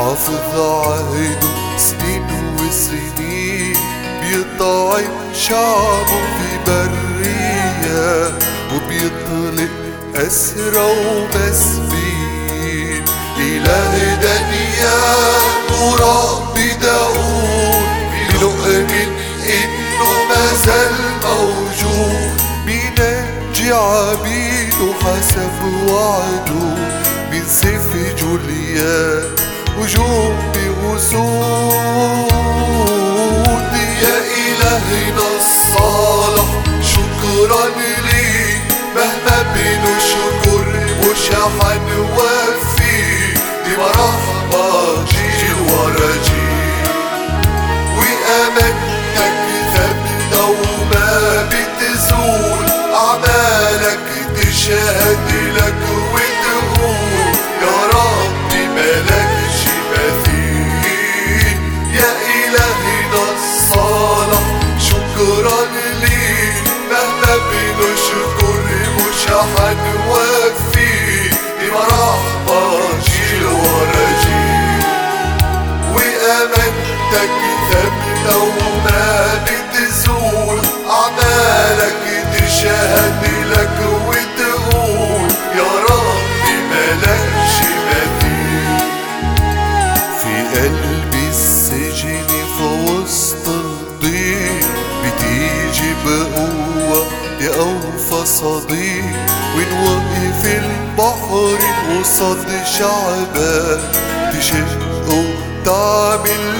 عهده سنين وسنين بيطعم شعبه في برية وبيطلق أسرى ومسبين. إله دانيال ورب داود بنؤمن إنه مازال موجود. بينجي عبيده حسب وعده من سيف جوليان هجوم بوسود. يا إلهنا الصالح شكرا ليك مهما بنشكر مش حنوفي دي مرحبا جيل ورا جيل وأمانتك ثابتة وما بتزول. أعمالك تشهد بقوة يا أوفى صديق ونوقف البحر قصاد شعبك تشقه تعمل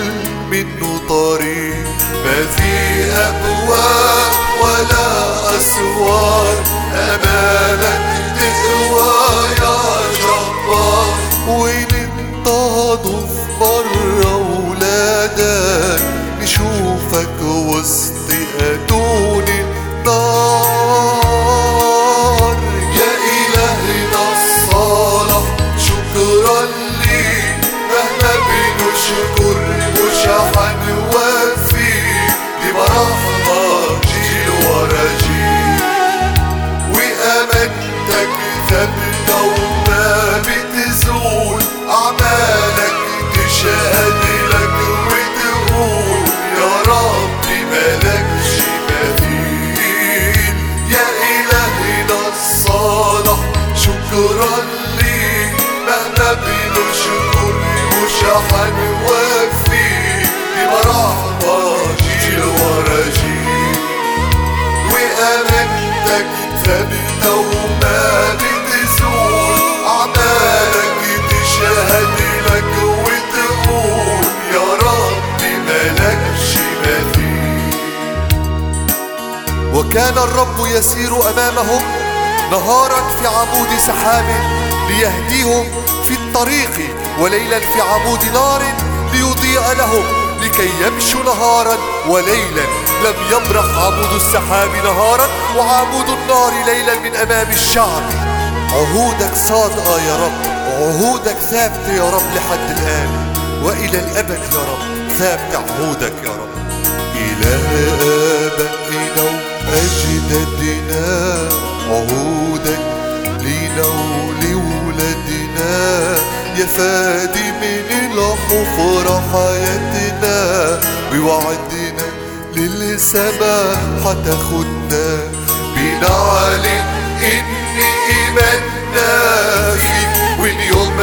منه طريق. ما في أبواب ولا أسوار أمامك تقوى يا جبار. وين انتهضوا في مرة ولادك نشوفك وسط مهما بنشكر مش حنوفي بمرحبا جيل ورا جيل. وأمانتك ثابتة وما بتزول. أعمالك تشهد لك وتقول يا ربي ملكش مثيل. وكان الرب يسير أمامهم نهارا في عمود سحاب. ليهديهم في الطريق وليلا في عمود نار ليضيء لهم لكي يمشوا نهارا وليلا. لم يبرح عمود السحاب نهارا وعمود النار ليلا من أمام الشعب. عهودك صادقة يا رب عهودك ثابتة يا رب لحد الآن. وإلى الأبد يا رب ثابت عهودك يا رب. إله آبائنا وأجدادنا عهودك لينا ولولادنا يا فادي من الحفرة حياتنا. بوعدنا للسماء هتاخدنا بنعلن إن إيماننا فيك واليوم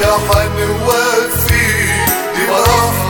مش حنوفي دي مرحبا